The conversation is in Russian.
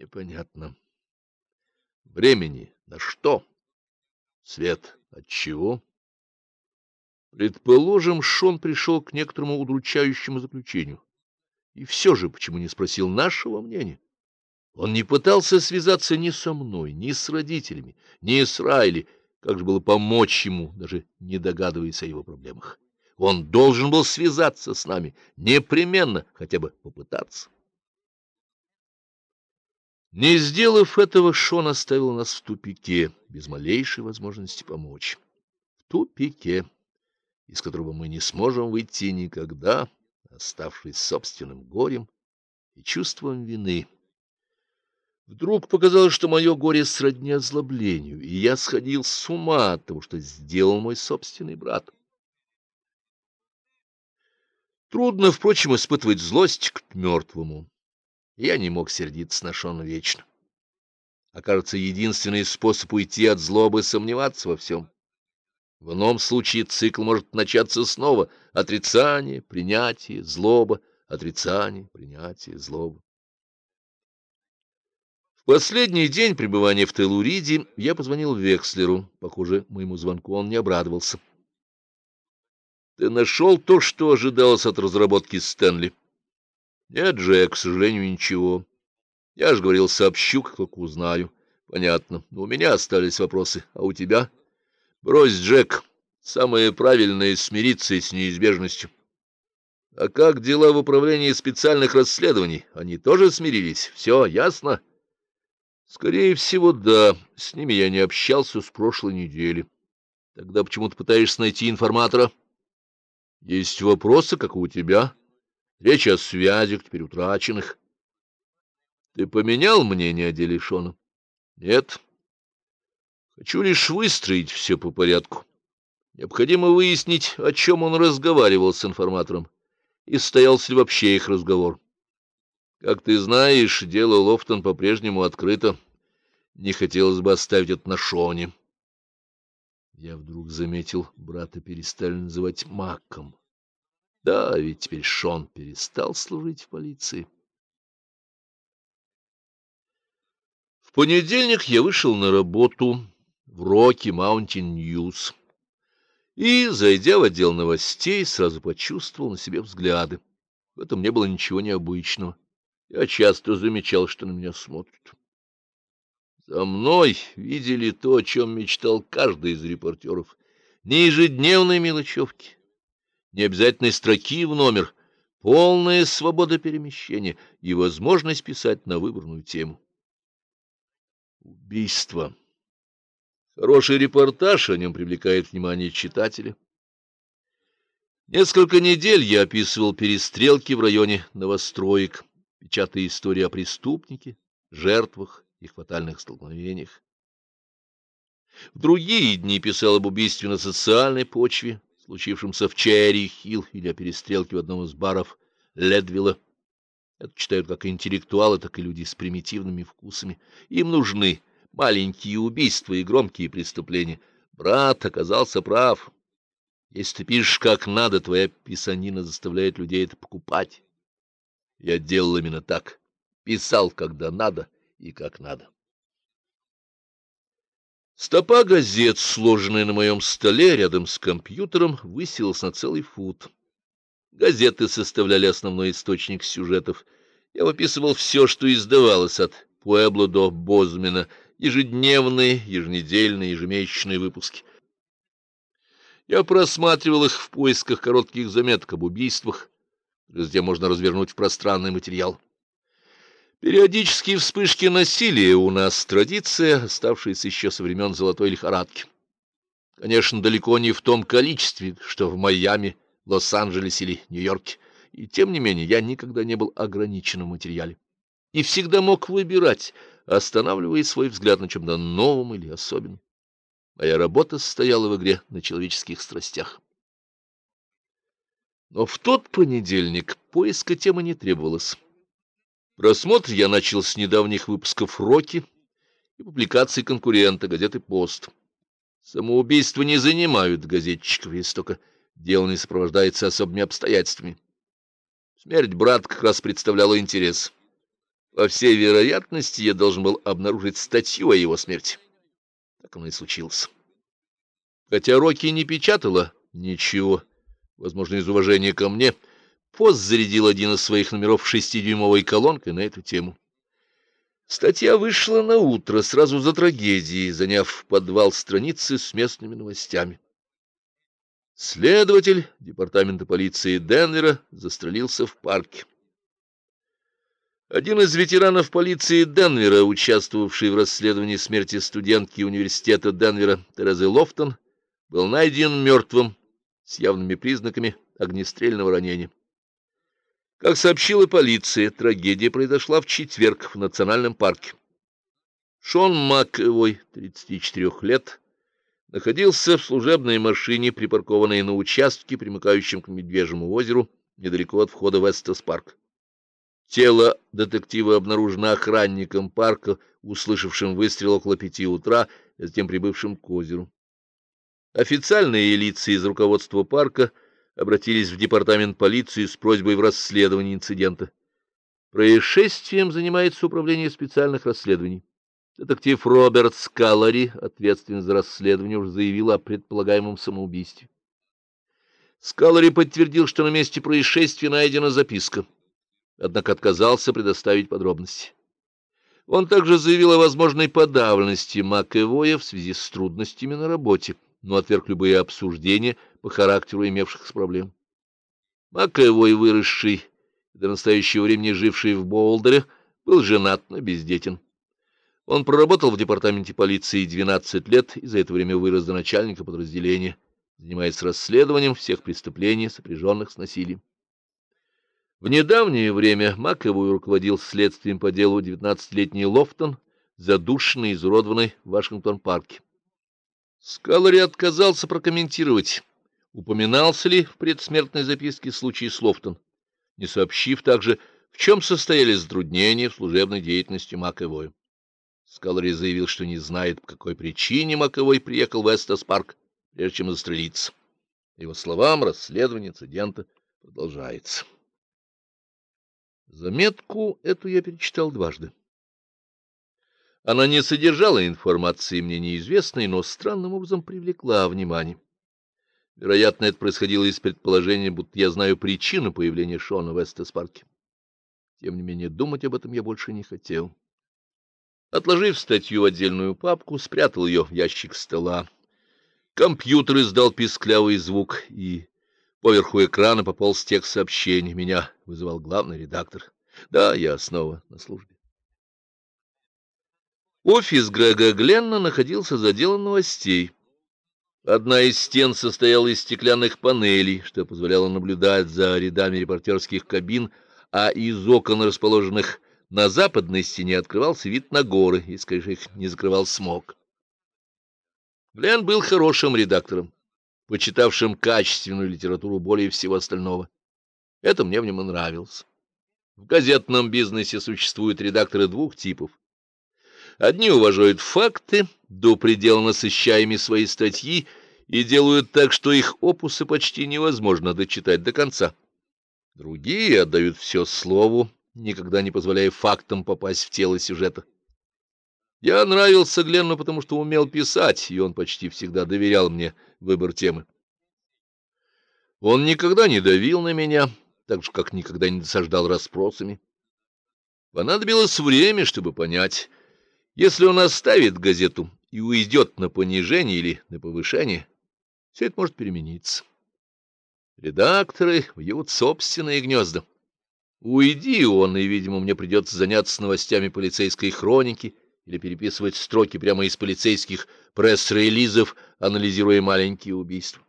Непонятно. Времени на что? Свет от чего? Предположим, Шон пришел к некоторому удручающему заключению. И все же, почему не спросил нашего мнения? Он не пытался связаться ни со мной, ни с родителями, ни с Райли, как же было помочь ему, даже не догадываясь о его проблемах. Он должен был связаться с нами, непременно, хотя бы попытаться. Не сделав этого, Шон оставил нас в тупике, без малейшей возможности помочь. В тупике, из которого мы не сможем выйти никогда, оставшись собственным горем и чувством вины. Вдруг показалось, что мое горе сродни озлоблению, и я сходил с ума от того, что сделал мой собственный брат. Трудно, впрочем, испытывать злость к мертвому. Я не мог сердиться на Шона вечно. Окажется, единственный способ уйти от злобы — сомневаться во всем. В ином случае цикл может начаться снова. Отрицание, принятие, злоба, отрицание, принятие, злоба. В последний день пребывания в Телуриде я позвонил Векслеру. Похоже, моему звонку он не обрадовался. Ты нашел то, что ожидалось от разработки Стэнли? Нет, Джек, к сожалению, ничего. Я же говорил, сообщу, как узнаю. Понятно. У меня остались вопросы. А у тебя? Брось, Джек. Самое правильное — смириться с неизбежностью. А как дела в управлении специальных расследований? Они тоже смирились? Все ясно? Скорее всего, да. С ними я не общался с прошлой недели. Тогда почему ты пытаешься найти информатора? Есть вопросы, как у тебя. Речь о связях, теперь утраченных. Ты поменял мнение о деле Шона? Нет. Хочу лишь выстроить все по порядку. Необходимо выяснить, о чем он разговаривал с информатором, и состоялся ли вообще их разговор. Как ты знаешь, дело Лофтон по-прежнему открыто. Не хотелось бы оставить это на Шоне. Я вдруг заметил, брата перестали называть Маком. Да, ведь теперь Шон перестал служить в полиции. В понедельник я вышел на работу в Роки Маунтин Ньюс и, зайдя в отдел новостей, сразу почувствовал на себе взгляды. В этом не было ничего необычного. Я часто замечал, что на меня смотрят. За мной видели то, о чем мечтал каждый из репортеров. Не ежедневной мелочевки, не строки в номер, полная свобода перемещения и возможность писать на выбранную тему. Убийство. Хороший репортаж о нем привлекает внимание читателя. Несколько недель я описывал перестрелки в районе новостроек, печатая истории о преступнике, жертвах, их фатальных столкновениях. В другие дни писал об убийстве на социальной почве, случившемся в Черри-Хилл или о перестрелке в одном из баров Ледвилла. Это читают как интеллектуалы, так и люди с примитивными вкусами. Им нужны маленькие убийства и громкие преступления. Брат оказался прав. Если ты пишешь как надо, твоя писанина заставляет людей это покупать. Я делал именно так. Писал, когда надо — и как надо. Стопа газет, сложенная на моем столе рядом с компьютером, высилась на целый фут. Газеты составляли основной источник сюжетов. Я выписывал все, что издавалось от Пуэбло до Бозмена, ежедневные, еженедельные, ежемесячные выпуски. Я просматривал их в поисках коротких заметок об убийствах, где можно развернуть пространный материал. Периодические вспышки насилия у нас традиция, оставшаяся еще со времен золотой лихорадки. Конечно, далеко не в том количестве, что в Майами, Лос-Анджелесе или Нью-Йорке, и тем не менее я никогда не был ограничен в материале и всегда мог выбирать, останавливая свой взгляд на чем-то новом или особенном. Моя работа состояла в игре на человеческих страстях. Но в тот понедельник поиска темы не требовалось. Просмотр я начал с недавних выпусков «Роки» и публикаций конкурента газеты «Пост». Самоубийства не занимают газетчиков, если только дело не сопровождается особыми обстоятельствами. Смерть брата как раз представляла интерес. По всей вероятности, я должен был обнаружить статью о его смерти. Так оно и случилось. Хотя Рокки не печатала ничего, возможно, из уважения ко мне, пост зарядил один из своих номеров шестидюймовой колонкой на эту тему. Статья вышла на утро, сразу за трагедией, заняв подвал страницы с местными новостями. Следователь департамента полиции Денвера застрелился в парке. Один из ветеранов полиции Денвера, участвовавший в расследовании смерти студентки университета Денвера Терезы Лофтон, был найден мертвым с явными признаками огнестрельного ранения. Как сообщила полиция, трагедия произошла в четверг в национальном парке. Шон МакЭвой, 34 лет, находился в служебной машине, припаркованной на участке, примыкающем к Медвежьему озеру, недалеко от входа в Эстас-парк. Тело детектива обнаружено охранником парка, услышавшим выстрел около пяти утра, и затем прибывшим к озеру. Официальные лица из руководства парка обратились в департамент полиции с просьбой в расследовании инцидента. Происшествием занимается управление специальных расследований. Детектив Роберт Скаллари, ответственный за расследование, уже заявил о предполагаемом самоубийстве. Скаллари подтвердил, что на месте происшествия найдена записка, однако отказался предоставить подробности. Он также заявил о возможной подавленности Макэвоя в связи с трудностями на работе но отверг любые обсуждения по характеру имевшихся проблем. Макэвой, выросший до настоящего времени живший в Болдере, был женат, но бездетен. Он проработал в департаменте полиции 12 лет и за это время вырос до начальника подразделения, занимаясь расследованием всех преступлений, сопряженных с насилием. В недавнее время Макэвой руководил следствием по делу 19-летний Лофтон, задушенный и изуродованный в Вашингтон-парке. Скалари отказался прокомментировать, упоминался ли в предсмертной записке случай с Лофтон, не сообщив также, в чем состояли затруднения в служебной деятельности Макэвой. Скалари заявил, что не знает, по какой причине Макэвой приехал в Эстес-парк, прежде чем застрелиться. Его словам, расследование инцидента продолжается. Заметку эту я перечитал дважды. Она не содержала информации мне неизвестной, но странным образом привлекла внимание. Вероятно, это происходило из предположения, будто я знаю причину появления Шона в Эстес-парке. Тем не менее, думать об этом я больше не хотел. Отложив статью в отдельную папку, спрятал ее в ящик стола. Компьютер издал писклявый звук, и поверху экрана пополз текст сообщений. Меня вызывал главный редактор. Да, я снова на службе. Офис Грега Гленна находился за делом новостей. Одна из стен состояла из стеклянных панелей, что позволяло наблюдать за рядами репортерских кабин, а из окон, расположенных на западной стене, открывался вид на горы, из которых их не закрывал смог. Глен был хорошим редактором, почитавшим качественную литературу более всего остального. Это мне в нем и нравилось. В газетном бизнесе существуют редакторы двух типов Одни уважают факты, до предела насыщаемые свои статьи, и делают так, что их опусы почти невозможно дочитать до конца. Другие отдают все слову, никогда не позволяя фактам попасть в тело сюжета. Я нравился Гленну, потому что умел писать, и он почти всегда доверял мне выбор темы. Он никогда не давил на меня, так же, как никогда не досаждал расспросами. Понадобилось время, чтобы понять, если он оставит газету и уйдет на понижение или на повышение, все это может перемениться. Редакторы вьют собственные гнезда. Уйди он, и, видимо, мне придется заняться новостями полицейской хроники или переписывать строки прямо из полицейских пресс-релизов, анализируя маленькие убийства.